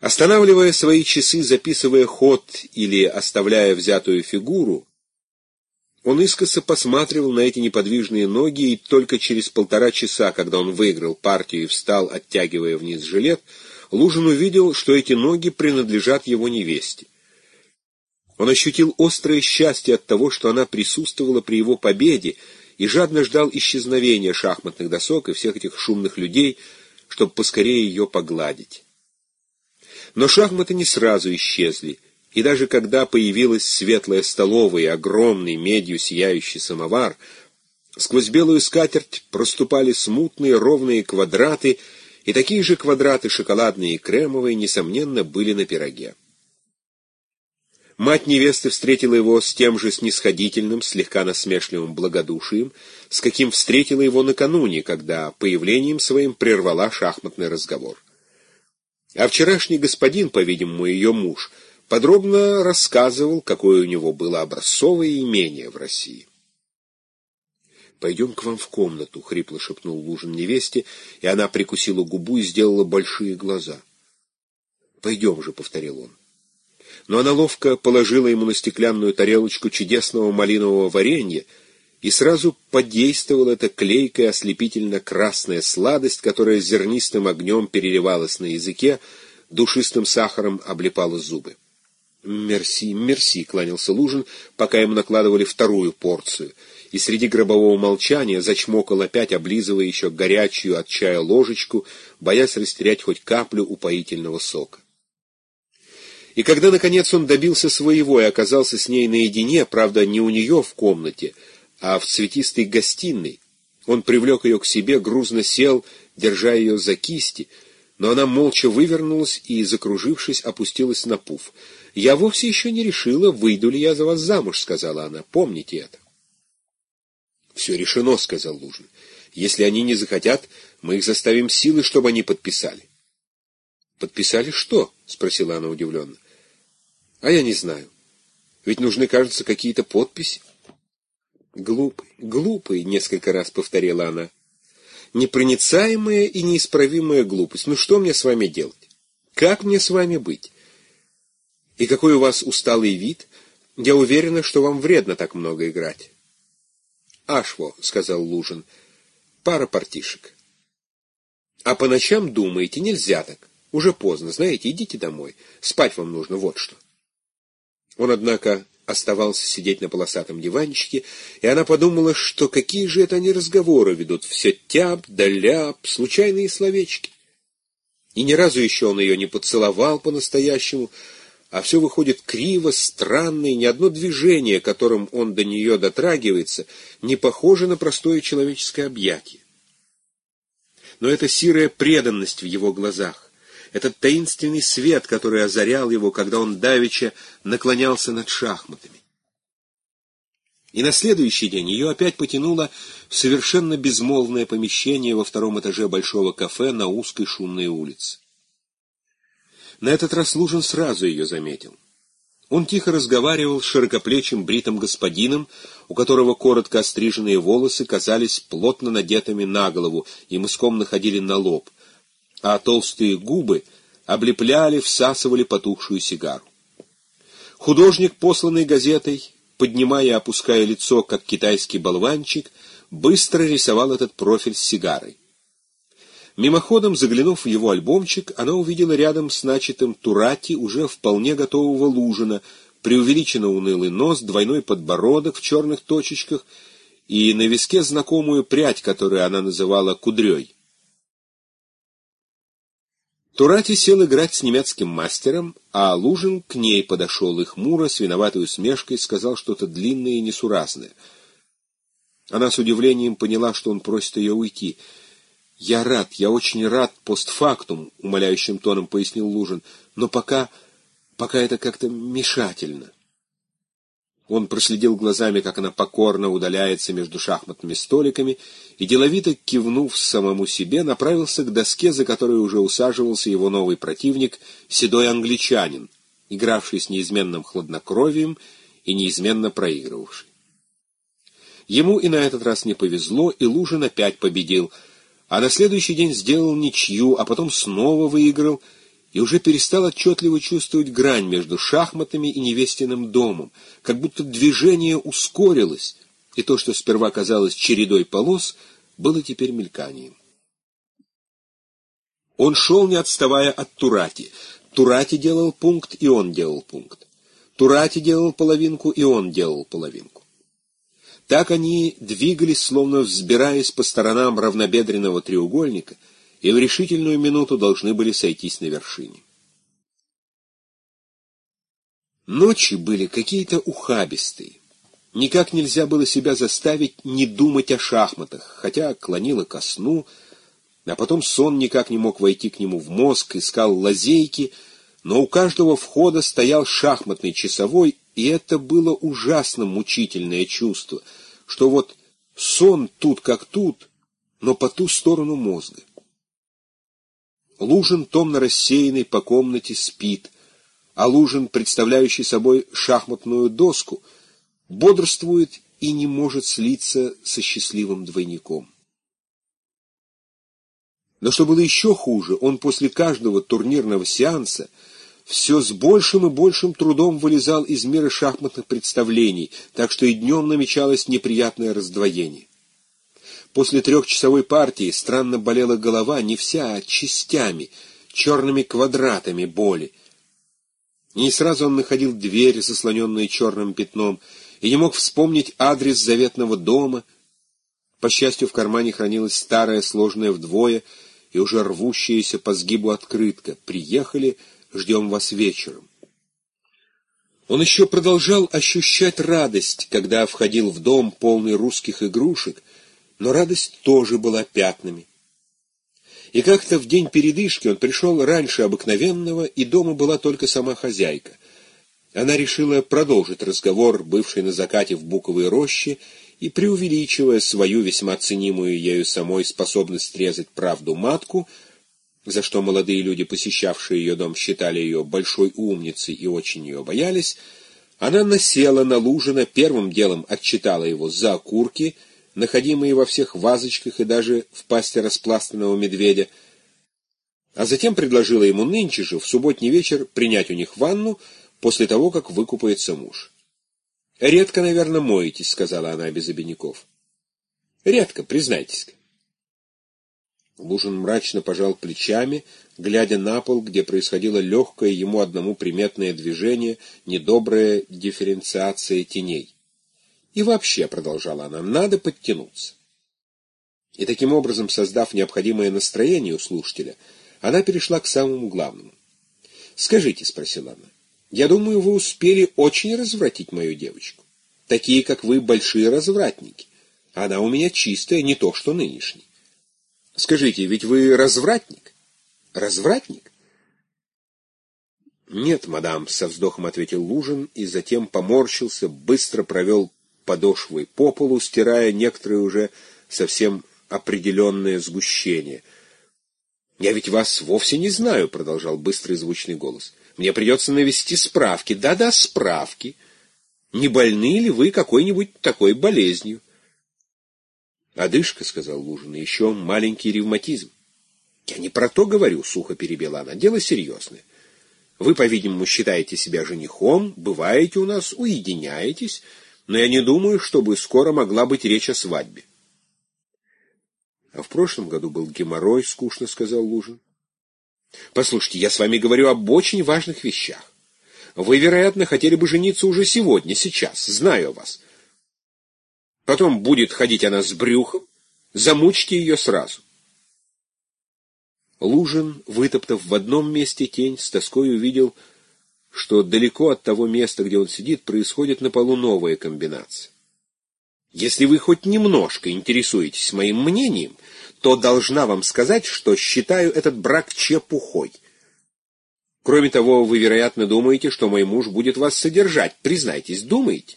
Останавливая свои часы, записывая ход или оставляя взятую фигуру, он искоса посматривал на эти неподвижные ноги, и только через полтора часа, когда он выиграл партию и встал, оттягивая вниз жилет, Лужин увидел, что эти ноги принадлежат его невесте. Он ощутил острое счастье от того, что она присутствовала при его победе, и жадно ждал исчезновения шахматных досок и всех этих шумных людей, чтобы поскорее ее погладить. Но шахматы не сразу исчезли, и даже когда появилась светлая столовая и огромный медью сияющий самовар, сквозь белую скатерть проступали смутные ровные квадраты, и такие же квадраты, шоколадные и кремовые, несомненно, были на пироге. Мать невесты встретила его с тем же снисходительным, слегка насмешливым благодушием, с каким встретила его накануне, когда появлением своим прервала шахматный разговор. А вчерашний господин, по-видимому, ее муж, подробно рассказывал, какое у него было образцовое имение в России. «Пойдем к вам в комнату», — хрипло шепнул Лужин невесте, и она прикусила губу и сделала большие глаза. «Пойдем же», — повторил он но она ловко положила ему на стеклянную тарелочку чудесного малинового варенья, и сразу подействовала эта клейкая ослепительно-красная сладость, которая зернистым огнем переливалась на языке, душистым сахаром облипала зубы. «Мерси, мерси», — кланялся Лужин, пока ему накладывали вторую порцию, и среди гробового молчания зачмокал опять, облизывая еще горячую от чая ложечку, боясь растерять хоть каплю упоительного сока. И когда, наконец, он добился своего и оказался с ней наедине, правда, не у нее в комнате, а в цветистой гостиной, он привлек ее к себе, грузно сел, держа ее за кисти, но она молча вывернулась и, закружившись, опустилась на пуф. «Я вовсе еще не решила, выйду ли я за вас замуж», — сказала она. «Помните это». «Все решено», — сказал Лужин. «Если они не захотят, мы их заставим силы, чтобы они подписали». «Подписали что?» — спросила она удивленно. А я не знаю. Ведь нужны, кажется, какие-то подписи. Глупый, глупый, несколько раз повторила она. Непроницаемая и неисправимая глупость. Ну что мне с вами делать? Как мне с вами быть? И какой у вас усталый вид? Я уверена, что вам вредно так много играть. Ашво, сказал Лужин, пара партишек. А по ночам думаете, нельзя так. Уже поздно, знаете, идите домой. Спать вам нужно, вот что. Он, однако, оставался сидеть на полосатом диванчике, и она подумала, что какие же это они разговоры ведут, все тяп да ляп, случайные словечки. И ни разу еще он ее не поцеловал по-настоящему, а все выходит криво, странно, и ни одно движение, которым он до нее дотрагивается, не похоже на простое человеческое объятие. Но это сирая преданность в его глазах этот таинственный свет, который озарял его, когда он давеча наклонялся над шахматами. И на следующий день ее опять потянуло в совершенно безмолвное помещение во втором этаже большого кафе на узкой шумной улице. На этот раз Лужин сразу ее заметил. Он тихо разговаривал с широкоплечим бритым господином, у которого коротко остриженные волосы казались плотно надетыми на голову и мыском находили на лоб, а толстые губы облепляли, всасывали потухшую сигару. Художник, посланный газетой, поднимая и опуская лицо, как китайский болванчик, быстро рисовал этот профиль с сигарой. Мимоходом, заглянув в его альбомчик, она увидела рядом с начатым Турати уже вполне готового Лужина, преувеличенно унылый нос, двойной подбородок в черных точечках и на виске знакомую прядь, которую она называла кудрей. Турати сел играть с немецким мастером, а Лужин к ней подошел и хмуро, с виноватой усмешкой, сказал что-то длинное и несуразное. Она с удивлением поняла, что он просит ее уйти. «Я рад, я очень рад постфактум», — умоляющим тоном пояснил Лужин, «но пока... пока это как-то мешательно». Он проследил глазами, как она покорно удаляется между шахматными столиками, и, деловито кивнув самому себе, направился к доске, за которой уже усаживался его новый противник, седой англичанин, игравший с неизменным хладнокровием и неизменно проигрывавший. Ему и на этот раз не повезло, и Лужин опять победил, а на следующий день сделал ничью, а потом снова выиграл, и уже перестал отчетливо чувствовать грань между шахматами и невестиным домом, как будто движение ускорилось, и то, что сперва казалось чередой полос, было теперь мельканием. Он шел, не отставая от Турати. Турати делал пункт, и он делал пункт. Турати делал половинку, и он делал половинку. Так они двигались, словно взбираясь по сторонам равнобедренного треугольника, и в решительную минуту должны были сойтись на вершине. Ночи были какие-то ухабистые. Никак нельзя было себя заставить не думать о шахматах, хотя клонило ко сну, а потом сон никак не мог войти к нему в мозг, искал лазейки, но у каждого входа стоял шахматный часовой, и это было ужасно мучительное чувство, что вот сон тут как тут, но по ту сторону мозга. Лужин, томно рассеянный по комнате, спит, а Лужин, представляющий собой шахматную доску, бодрствует и не может слиться со счастливым двойником. Но что было еще хуже, он после каждого турнирного сеанса все с большим и большим трудом вылезал из мира шахматных представлений, так что и днем намечалось неприятное раздвоение. После трехчасовой партии странно болела голова, не вся, а частями, черными квадратами боли. Не сразу он находил дверь, заслоненную черным пятном, и не мог вспомнить адрес заветного дома. По счастью, в кармане хранилась старая, сложная вдвое, и уже рвущаяся по сгибу открытка. «Приехали, ждем вас вечером». Он еще продолжал ощущать радость, когда входил в дом, полный русских игрушек, но радость тоже была пятнами. И как-то в день передышки он пришел раньше обыкновенного, и дома была только сама хозяйка. Она решила продолжить разговор, бывший на закате в буковой роще, и, преувеличивая свою весьма ценимую ею самой способность резать правду матку, за что молодые люди, посещавшие ее дом, считали ее большой умницей и очень ее боялись, она насела на Лужина, первым делом отчитала его за окурки, находимые во всех вазочках и даже в пасте распластанного медведя, а затем предложила ему нынче же, в субботний вечер, принять у них ванну после того, как выкупается муж. «Редко, наверное, моетесь», — сказала она без обиняков. «Редко, признайтесь-ка». Лужин мрачно пожал плечами, глядя на пол, где происходило легкое ему одному приметное движение, недобрая дифференциация теней. «И вообще», — продолжала она, — «надо подтянуться». И таким образом, создав необходимое настроение у слушателя, она перешла к самому главному. «Скажите», — спросила она, я думаю, вы успели очень развратить мою девочку. Такие, как вы, большие развратники. Она у меня чистая, не то что нынешний. Скажите, ведь вы развратник? Развратник? Нет, мадам, со вздохом ответил Лужин и затем поморщился, быстро провел подошвой по полу, стирая некоторые уже совсем определенное сгущение. «Я ведь вас вовсе не знаю», — продолжал быстрый звучный голос. Мне придется навести справки. Да-да, справки. Не больны ли вы какой-нибудь такой болезнью? «Одышка», — сказал Лужин, — «еще маленький ревматизм». «Я не про то говорю», — сухо перебила она. «Дело серьезное. Вы, по-видимому, считаете себя женихом, бываете у нас, уединяетесь, но я не думаю, чтобы скоро могла быть речь о свадьбе». «А в прошлом году был геморрой», — скучно сказал Лужин. Послушайте, я с вами говорю об очень важных вещах. Вы, вероятно, хотели бы жениться уже сегодня, сейчас, знаю вас. Потом будет ходить она с брюхом, замучьте ее сразу. Лужин, вытоптав в одном месте тень, с тоской увидел, что далеко от того места, где он сидит, происходит на полу новая комбинация. Если вы хоть немножко интересуетесь моим мнением, то должна вам сказать, что считаю этот брак чепухой. Кроме того, вы, вероятно, думаете, что мой муж будет вас содержать. Признайтесь, думаете?